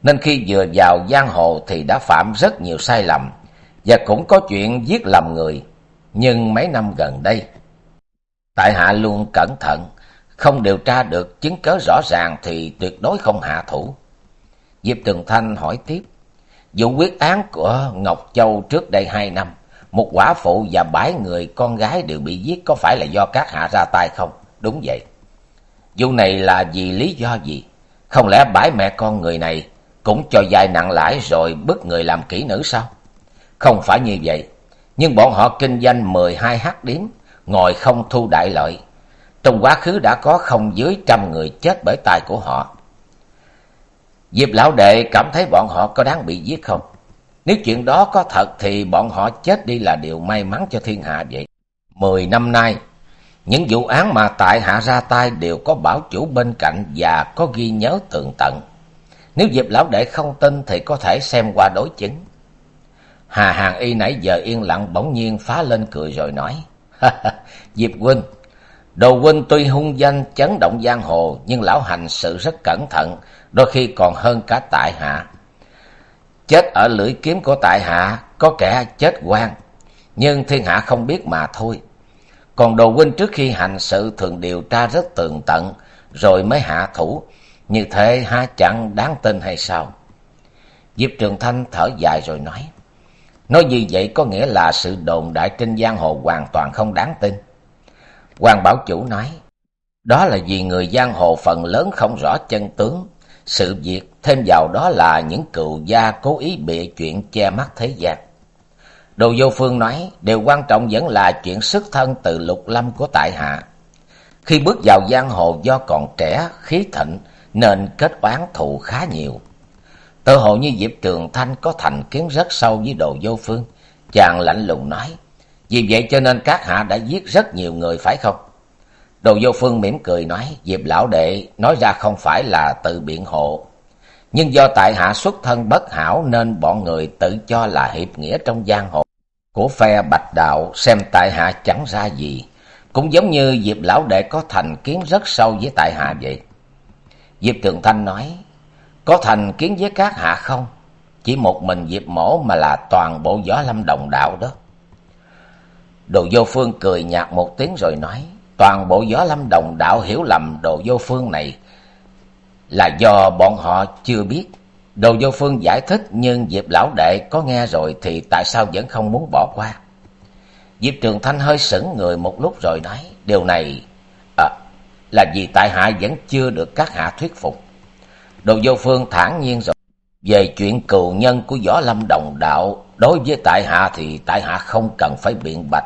nên khi vừa vào giang hồ thì đã phạm rất nhiều sai lầm và cũng có chuyện giết lầm người. Nhưng mấy năm gần đây, tại hạ luôn cẩn thận, không điều tra được chứng cớ rõ ràng thì tuyệt đối không hạ thủ. Diệp tường thanh hỏi tiếp, vụ quyết án của ngọc châu trước đây hai năm, một quả phụ và bảy người con gái đều bị giết, có phải là do các hạ ra tay không? Đúng vậy. Vụ này là vì lý do gì? Không lẽ bãi mẹ con người này cũng cho dài nặng lãi rồi bức người làm kỹ nữ sao? Không phải như vậy. Nhưng bọn họ kinh doanh mười hai h điếm, ngồi không thu đại lợi. Trong quá khứ đã có không dưới trăm người chết bởi tay của họ. Diệp lão đệ cảm thấy bọn họ có đáng bị giết không? Nếu chuyện đó có thật thì bọn họ chết đi là điều may mắn cho thiên hạ vậy. Mười năm nay, những vụ án mà tại hạ ra tay đều có bảo chủ bên cạnh và có ghi nhớ tường tận. Nếu diệp lão đệ không tin thì có thể xem qua đối chứng hà hàng y nãy giờ yên lặng bỗng nhiên phá lên cười rồi nói diệp huynh, đồ huynh tuy hung danh chấn động giang hồ, nhưng lão hành sự rất cẩn thận, đôi khi còn hơn cả tại hạ. Chết ở lưỡi kiếm của tại hạ, có kẻ chết quan, nhưng thiên hạ không biết mà thôi. Còn đồ huynh trước khi hành sự thường điều tra rất tường tận, rồi mới hạ thủ, như thế ha chẳng đáng tin hay sao? Diệp trường thanh thở dài rồi nói nói như vậy có nghĩa là sự đồn đại trên giang hồ hoàn toàn không đáng tin. Hoàng bảo chủ nói, đó là vì người giang hồ phần lớn không rõ chân tướng. Sự việc thêm vào đó là những cựu gia cố ý bịa chuyện che mắt thế gian. Đồ vô phương nói, điều quan trọng vẫn là chuyện xuất thân từ lục lâm của tại hạ. Khi bước vào giang hồ do còn trẻ, khí thịnh, nên kết oán thù khá nhiều tự hồ như diệp trường thanh có thành kiến rất sâu với đồ vô phương. Chàng lạnh lùng nói, vì vậy cho nên các hạ đã giết rất nhiều người, phải không? Đồ vô phương mỉm cười nói, diệp lão đệ, nói ra không phải là tự biện hộ. Nhưng do tại hạ xuất thân bất hảo nên bọn người tự cho là hiệp nghĩa trong giang hồ của phe bạch đạo, xem tại hạ chẳng ra gì. Cũng giống như diệp lão đệ có thành kiến rất sâu với tại hạ vậy. Diệp trường thanh nói có thành kiến với các hạ không? Chỉ một mình diệp mổ mà là toàn bộ võ lâm đồng đạo đó. Đồ vô phương cười nhạt một tiếng rồi nói toàn bộ võ lâm đồng đạo hiểu lầm đồ vô phương này là do bọn họ chưa biết. Đồ vô phương giải thích nhưng diệp lão đệ có nghe rồi thì tại sao vẫn không muốn bỏ qua? Diệp trường thanh hơi sững người một lúc rồi nói điều này à, là vì tại hạ vẫn chưa được các hạ thuyết phục đồ vô phương thản nhiên rồi. Về chuyện cừu nhân của võ lâm đồng đạo, đối với tại hạ thì tại hạ không cần phải biện bạch.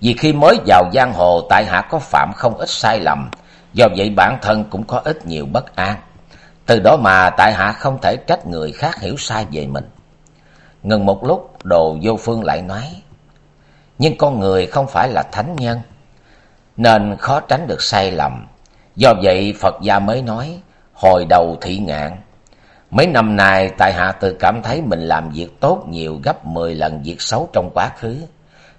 Vì khi mới vào giang hồ, tại hạ có phạm không ít sai lầm, do vậy bản thân cũng có ít nhiều bất an. Từ đó mà tại hạ không thể trách người khác hiểu sai về mình. Ngừng một lúc, đồ vô phương lại nói, nhưng con người không phải là thánh nhân, nên khó tránh được sai lầm. Do vậy phật gia mới nói hồi đầu thị ngạn. Mấy năm nay, tại hạ tự cảm thấy mình làm việc tốt nhiều gấp mười lần việc xấu trong quá khứ.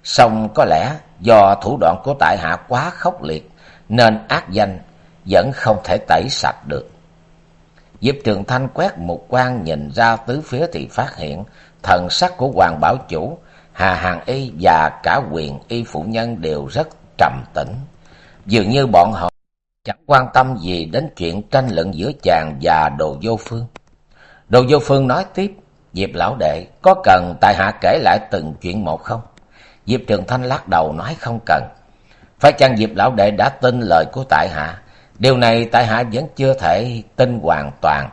Song có lẽ do thủ đoạn của tại hạ quá khốc liệt, nên ác danh vẫn không thể tẩy sạch được. Diệp trường thanh quét một quan nhìn ra tứ phía thì phát hiện thần sắc của hoàng bảo chủ, hà hàng y và cả quyền y phụ nhân đều rất trầm tĩnh. Dường như bọn họ chẳng quan tâm gì đến chuyện tranh luận giữa chàng và đồ vô phương. Đồ vô phương nói tiếp, diệp lão đệ, có cần tại hạ kể lại từng chuyện một không? Diệp trường thanh lắc đầu nói, không cần. Phải chăng diệp lão đệ đã tin lời của tại hạ? Điều này tại hạ vẫn chưa thể tin hoàn toàn,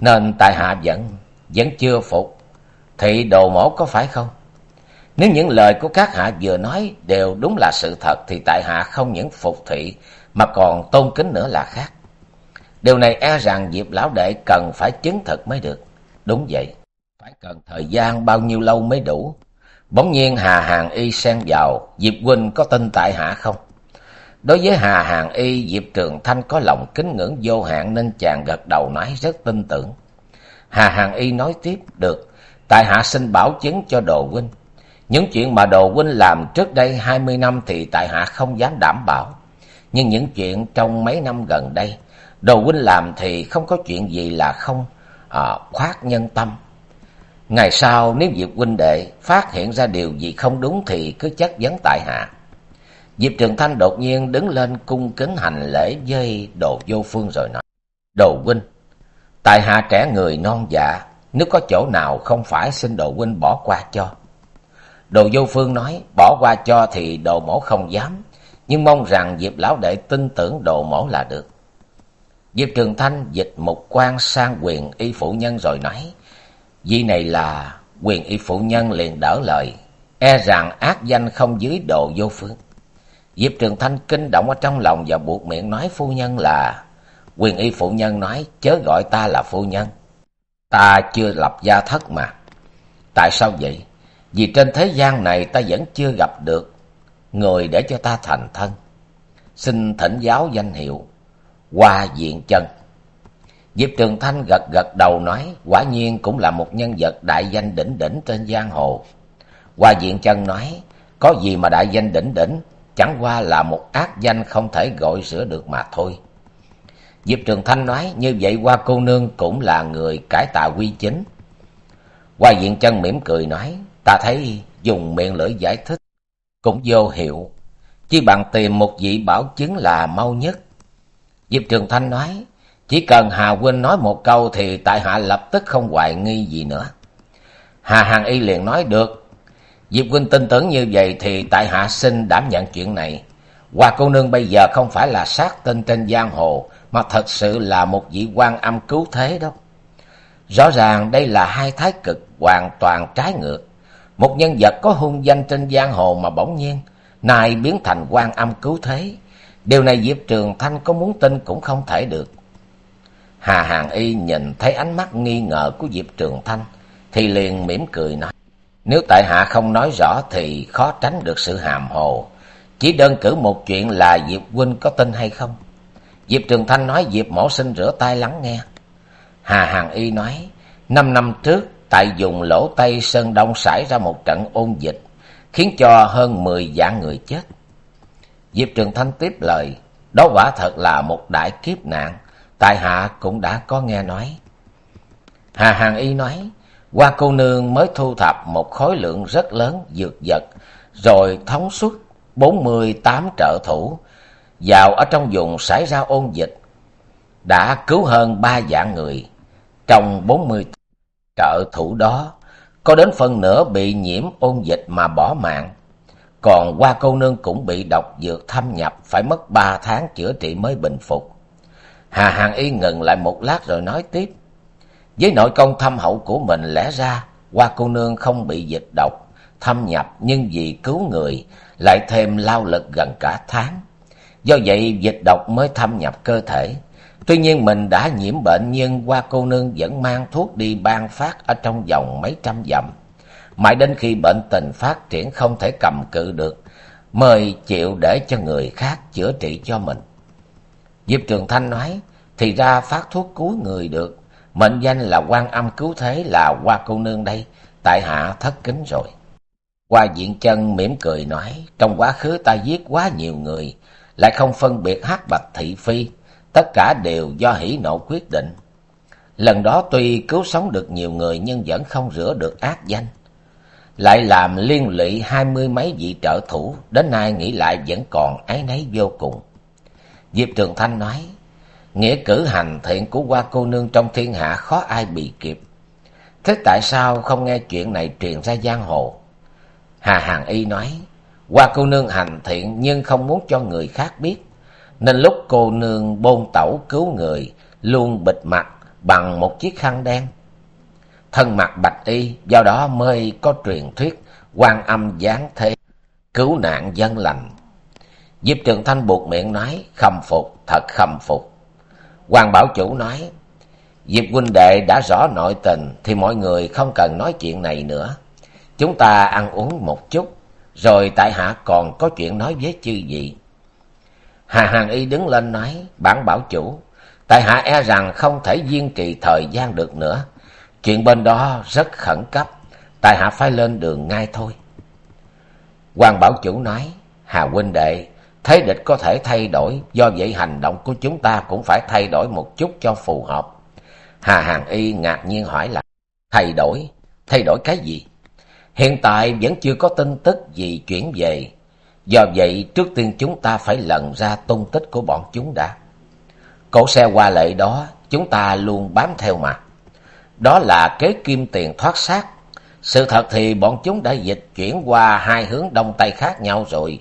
nên tại hạ vẫn vẫn chưa phục. Thị đồ mổ có phải không? Nếu những lời của các hạ vừa nói đều đúng là sự thật thì tại hạ không những phục thị mà còn tôn kính nữa là khác. Điều này e rằng Diệp Lão Đệ cần phải chứng thực mới được. Đúng vậy, phải cần thời gian bao nhiêu lâu mới đủ. Bỗng nhiên Hà Hàng Y xen vào, Diệp Huynh có tin tại hạ không? Đối với Hà Hàng Y, Diệp Trường Thanh có lòng kính ngưỡng vô hạn nên chàng gật đầu nói rất tin tưởng. Hà Hàng Y nói tiếp, được, tại hạ xin bảo chứng cho Đồ Huynh. Những chuyện mà Đồ Huynh làm trước đây hai mươi năm thì tại hạ không dám đảm bảo. Nhưng những chuyện trong mấy năm gần đây, Đồ Huynh làm thì không có chuyện gì là không à, khoát nhân tâm. Ngày sau nếu Diệp huynh đệ phát hiện ra điều gì không đúng thì cứ chất vấn tại hạ. Diệp Trường Thanh đột nhiên đứng lên cung kính hành lễ với đồ vô phương rồi nói. Đồ huynh, tại hạ trẻ người non dạ, nếu có chỗ nào không phải xin đồ huynh bỏ qua cho. Đồ vô phương nói, bỏ qua cho thì đồ mổ không dám, nhưng mong rằng Diệp lão đệ tin tưởng đồ mổ là được. Diệp Trường Thanh dịch một quan sang quyền y phụ nhân rồi nói, Vì này là quyền y phụ nhân liền đỡ lời, e rằng ác danh không dưới đồ vô phương. Diệp Trường Thanh kinh động ở trong lòng và buộc miệng nói phu nhân là... Quyền y phụ nhân nói chớ gọi ta là phu nhân. Ta chưa lập gia thất mà. Tại sao vậy? Vì trên thế gian này ta vẫn chưa gặp được người để cho ta thành thân. Xin thỉnh giáo danh hiệu Hoa Diện Chân. Diệp Trường Thanh gật gật đầu nói quả nhiên cũng là một nhân vật đại danh đỉnh đỉnh trên giang hồ. Hoa Diện Chân nói có gì mà đại danh đỉnh đỉnh chẳng qua là một ác danh không thể gọi sửa được mà thôi. Diệp Trường Thanh nói, như vậy Hoa cô nương cũng là người cải tà quy chính. Hoa Diện Chân mỉm cười nói, ta thấy dùng miệng lưỡi giải thích cũng vô hiệu, chỉ bằng tìm một vị bảo chứng là mau nhất. Diệp Trường Thanh nói, chỉ cần Hà Huynh nói một câu thì tại hạ lập tức không hoài nghi gì nữa. Hà hàn Y liền nói được, Diệp huynh tin tưởng như vậy thì tại hạ xin đảm nhận chuyện này. Hoa cô nương bây giờ không phải là sát tinh trên giang hồ, mà thật sự là một vị quan âm cứu thế đó. Rõ ràng đây là hai thái cực hoàn toàn trái ngược. Một nhân vật có hung danh trên giang hồ mà bỗng nhiên, nay biến thành quan âm cứu thế. Điều này Diệp Trường Thanh có muốn tin cũng không thể được. Hà hàn Y nhìn thấy ánh mắt nghi ngờ của Diệp Trường Thanh, thì liền mỉm cười nói. Nếu tại hạ không nói rõ thì khó tránh được sự hàm hồ. Chỉ đơn cử một chuyện là Diệp huynh có tin hay không? Diệp Trường Thanh nói Diệp mổ xin rửa tay lắng nghe. Hà Hàng Y nói, năm năm trước tại dùng lỗ Tây Sơn Đông xảy ra một trận ôn dịch, khiến cho hơn mười vạn người chết. Diệp Trường Thanh tiếp lời, đó quả thật là một đại kiếp nạn, tại hạ cũng đã có nghe nói. Hà Hàng Y nói, Hoa cô nương mới thu thập một khối lượng rất lớn dược vật, rồi thống suất bốn mươi tám trợ thủ vào ở trong vùng xảy ra ôn dịch, đã cứu hơn ba vạn người. Trong bốn mươi trợ thủ đó, có đến phần nửa bị nhiễm ôn dịch mà bỏ mạng. Còn qua cô nương cũng bị độc dược thâm nhập, phải mất ba tháng chữa trị mới bình phục. Hà Hàng Y ngừng lại một lát rồi nói tiếp. Với nội công thâm hậu của mình lẽ ra qua cô nương không bị dịch độc thâm nhập nhưng vì cứu người lại thêm lao lực gần cả tháng. Do vậy dịch độc mới thâm nhập cơ thể. Tuy nhiên mình đã nhiễm bệnh nhưng qua cô nương vẫn mang thuốc đi ban phát ở trong vòng mấy trăm dặm. Mãi đến khi bệnh tình phát triển không thể cầm cự được mời chịu để cho người khác chữa trị cho mình. Diệp Trường Thanh nói, thì ra phát thuốc cứu người được, mệnh danh là quan âm cứu thế là qua cô nương đây tại hạ thất kính rồi qua diện chân mỉm cười nói trong quá khứ ta giết quá nhiều người lại không phân biệt hắc bạch thị phi tất cả đều do hỷ nộ quyết định. Lần đó tuy cứu sống được nhiều người nhưng vẫn không rửa được ác danh. Lại làm liên lụy hai mươi mấy vị trợ thủ, đến nay nghĩ lại vẫn còn áy náy vô cùng. Diệp trường thanh nói, nghĩa cử hành thiện của hoa cô nương trong thiên hạ khó ai bị kịp. Thế tại sao không nghe chuyện này truyền ra giang hồ? Hà hàn y nói, hoa cô nương hành thiện nhưng không muốn cho người khác biết nên lúc cô nương bôn tẩu cứu người, luôn bịt mặt bằng một chiếc khăn đen. Thân mặt bạch y, do đó mới có truyền thuyết quan âm giáng thế, cứu nạn dân lành. Diệp trường thanh buộc miệng nói, khâm phục, thật khâm phục. Quan bảo chủ nói, diệp huynh đệ đã rõ nội tình thì mọi người không cần nói chuyện này nữa. Chúng ta ăn uống một chút, rồi tại hạ còn có chuyện nói với chư vị hà hàn y đứng lên nói, bản bảo chủ, tại hạ e rằng không thể duyên trì thời gian được nữa. Chuyện bên đó rất khẩn cấp, tại hạ phải lên đường ngay thôi. Hoàng bảo chủ nói, hà huynh đệ, thế địch có thể thay đổi, do vậy hành động của chúng ta cũng phải thay đổi một chút cho phù hợp. Hà hàn y ngạc nhiên hỏi là thay đổi? Thay đổi cái gì? Hiện tại vẫn chưa có tin tức gì chuyển về do vậy, trước tiên chúng ta phải lần ra tung tích của bọn chúng đã. Cỗ xe qua lệ đó, chúng ta luôn bám theo mà. Đó là kế kim tiền thoát xác. Sự thật thì bọn chúng đã dịch chuyển qua hai hướng đông tây khác nhau rồi.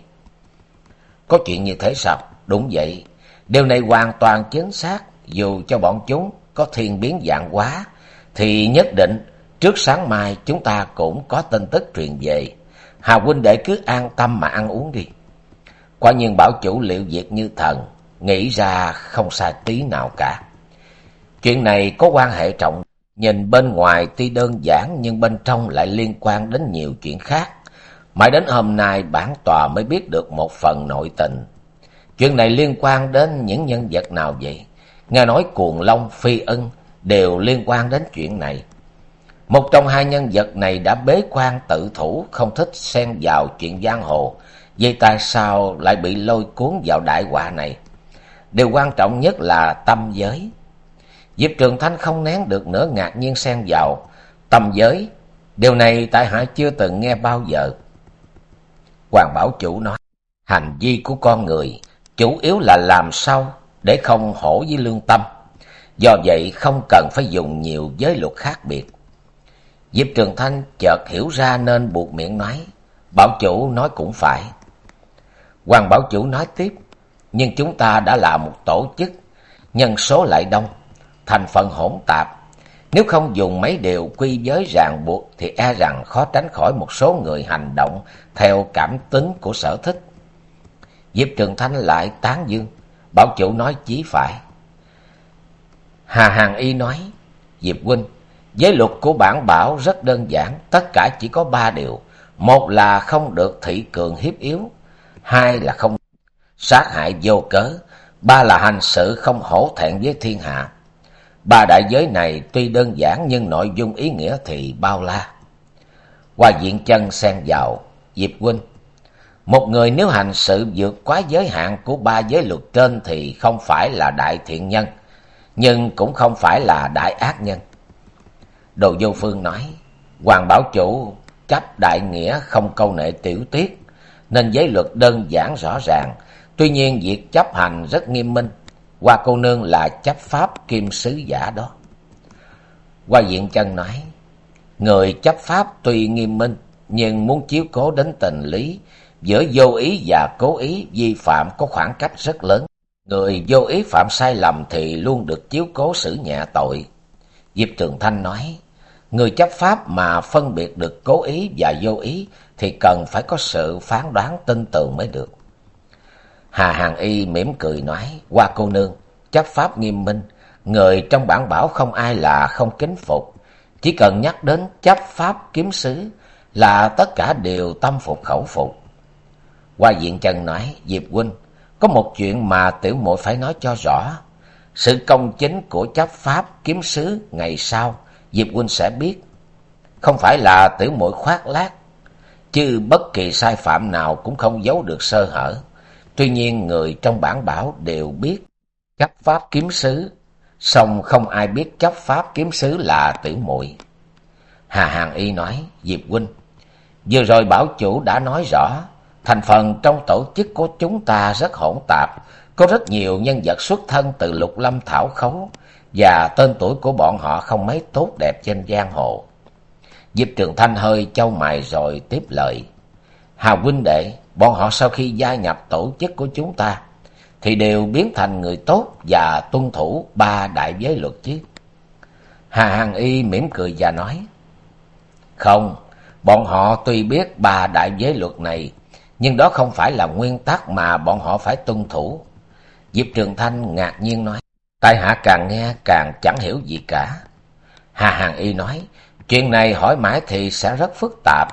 Có chuyện như thế sao? Đúng vậy. Điều này hoàn toàn chính xác. Dù cho bọn chúng có thiên biến dạng quá thì nhất định trước sáng mai chúng ta cũng có tin tức truyền về hà huynh đệ cứ an tâm mà ăn uống đi. Quả nhiên bảo chủ liệu việc như thần, nghĩ ra không sai tí nào cả. Chuyện này có quan hệ trọng, nhìn bên ngoài tuy đơn giản nhưng bên trong lại liên quan đến nhiều chuyện khác. Mãi đến hôm nay bản tòa mới biết được một phần nội tình. Chuyện này liên quan đến những nhân vật nào vậy? Nghe nói cuồng long, phi ân đều liên quan đến chuyện này một trong hai nhân vật này đã bế quan tự thủ, không thích xen vào chuyện giang hồ. Vậy tại sao lại bị lôi cuốn vào đại họa này? Điều quan trọng nhất là tâm giới. Diệp trường thanh không nén được nữa, ngạc nhiên xen vào. Tâm giới, điều này tại hạ chưa từng nghe bao giờ. Hoàng bảo chủ nói, hành vi của con người chủ yếu là làm sao để không hổ với lương tâm. Do vậy không cần phải dùng nhiều giới luật khác biệt diệp trường thanh chợt hiểu ra nên buộc miệng nói. Bảo chủ nói cũng phải. Hoàng bảo chủ nói tiếp, nhưng chúng ta đã là một tổ chức, nhân số lại đông, thành phần hỗn tạp. Nếu không dùng mấy điều quy giới ràng buộc thì e rằng khó tránh khỏi một số người hành động theo cảm tính của sở thích. Diệp trường thanh lại tán dương. Bảo chủ nói chí phải. Hà Hàng y nói, diệp huynh giới luật của bản bảo rất đơn giản, tất cả chỉ có ba điều. Một là không được thị cường hiếp yếu, hai là không sát hại vô cớ, ba là hành sự không hổ thẹn với thiên hạ. Ba đại giới này tuy đơn giản nhưng nội dung ý nghĩa thì bao la. Qua diện chân xen vào, diệp huynh, một người nếu hành sự vượt quá giới hạn của ba giới luật trên thì không phải là đại thiện nhân, nhưng cũng không phải là đại ác nhân đồ vô phương nói, hoàng bảo chủ, chấp đại nghĩa không câu nệ tiểu tiết, nên giới luật đơn giản rõ ràng. Tuy nhiên việc chấp hành rất nghiêm minh. Hoa cô nương là chấp pháp kim sứ giả đó. Hoa diện chân nói, người chấp pháp tuy nghiêm minh, nhưng muốn chiếu cố đến tình lý, giữa vô ý và cố ý vi phạm có khoảng cách rất lớn. Người vô ý phạm sai lầm thì luôn được chiếu cố xử nhẹ tội diệp trường thanh nói, người chấp pháp mà phân biệt được cố ý và vô ý thì cần phải có sự phán đoán tin tưởng mới được. Hà hàn y mỉm cười nói qua cô nương, chấp pháp nghiêm minh, người trong bản bảo không ai là không kính phục. Chỉ cần nhắc đến chấp pháp kiếm sứ là tất cả đều tâm phục khẩu phục. Qua diện chân nói, diệp huynh, có một chuyện mà tiểu muội phải nói cho rõ sự công chính của chấp pháp kiếm sứ ngày sau, diệp huynh sẽ biết. Không phải là tiểu muội khoác lác, chứ bất kỳ sai phạm nào cũng không giấu được sơ hở. Tuy nhiên, người trong bản bảo đều biết chấp pháp kiếm sứ, song không ai biết chấp pháp kiếm sứ là tiểu muội. Hà hàn y nói, diệp huynh, vừa rồi bảo chủ đã nói rõ, thành phần trong tổ chức của chúng ta rất hỗn tạp có rất nhiều nhân vật xuất thân từ lục lâm thảo khấu và tên tuổi của bọn họ không mấy tốt đẹp trên giang hồ. Diệp trường thanh hơi châu mày rồi tiếp lời. Hà huynh đệ bọn họ sau khi gia nhập tổ chức của chúng ta thì đều biến thành người tốt và tuân thủ ba đại giới luật chứ. Hà hằng y mỉm cười và nói không Bọn họ tuy biết ba đại giới luật này, nhưng đó không phải là nguyên tắc mà bọn họ phải tuân thủ. Diệp Trường Thanh ngạc nhiên nói, tại hạ càng nghe càng chẳng hiểu gì cả. Hà Hàng Y nói, chuyện này hỏi mãi thì sẽ rất phức tạp,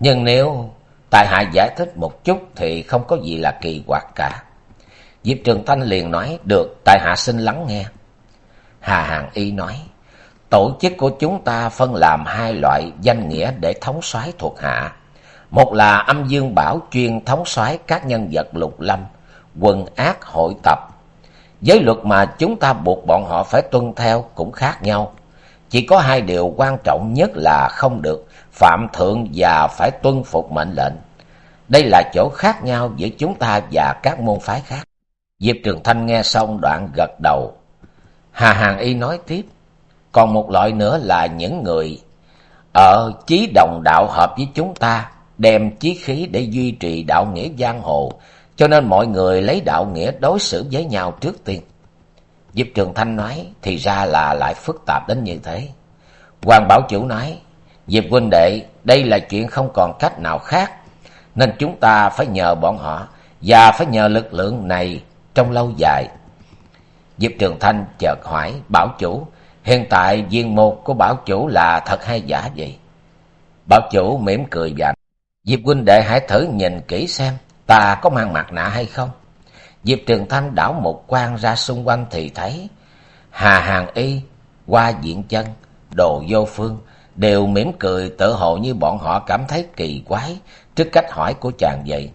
nhưng nếu tại hạ giải thích một chút thì không có gì là kỳ quặc cả. Diệp Trường Thanh liền nói, được, tại hạ xin lắng nghe. Hà Hàng Y nói, tổ chức của chúng ta phân làm hai loại danh nghĩa để thống soái thuộc hạ. Một là âm dương bảo chuyên thống soái các nhân vật lục lâm, quần ác hội tập. Giới luật mà chúng ta buộc bọn họ phải tuân theo cũng khác nhau. Chỉ có hai điều quan trọng nhất là không được phạm thượng và phải tuân phục mệnh lệnh. Đây là chỗ khác nhau giữa chúng ta và các môn phái khác. Diệp Trường Thanh nghe xong đoạn gật đầu. Hà Hàng Y nói tiếp, còn một loại nữa là những người ở chí đồng đạo hợp với chúng ta, đem chí khí để duy trì đạo nghĩa giang hồ, cho nên mọi người lấy đạo nghĩa đối xử với nhau trước tiên. Diệp Trường Thanh nói, thì ra là lại phức tạp đến như thế. Hoàng Bảo Chủ nói, Diệp huynh đệ, đây là chuyện không còn cách nào khác, nên chúng ta phải nhờ bọn họ và phải nhờ lực lượng này trong lâu dài. Diệp Trường Thanh chợt hỏi Bảo Chủ, hiện tại viên một của Bảo Chủ là thật hay giả vậy? Bảo Chủ mỉm cười và Diệp huynh đệ hãy thử nhìn kỹ xem ta có mang mặt nạ hay không. Diệp Trường Thanh đảo một quan ra xung quanh thì thấy Hà Hàng Y, qua diện chân, đồ vô phương, đều mỉm cười tự hồ như bọn họ cảm thấy kỳ quái trước cách hỏi của chàng vậy.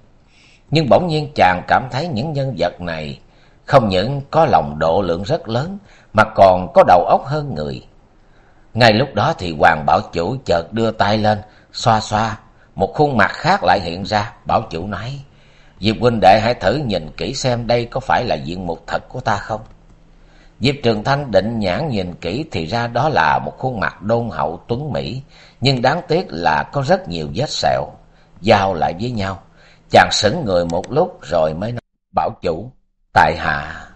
Nhưng bỗng nhiên chàng cảm thấy những nhân vật này không những có lòng độ lượng rất lớn mà còn có đầu óc hơn người. Ngay lúc đó thì Hoàng Bảo Chủ chợt đưa tay lên, xoa xoa, một khuôn mặt khác lại hiện ra, Bảo Chủ nói, Diệp huynh đệ hãy thử nhìn kỹ xem đây có phải là diện mục thật của ta không? Diệp Trường Thanh định nhãn nhìn kỹ thì ra đó là một khuôn mặt đôn hậu tuấn Mỹ, nhưng đáng tiếc là có rất nhiều vết sẹo, giao lại với nhau. Chàng sững người một lúc rồi mới nói, Bảo Chủ, tại hạ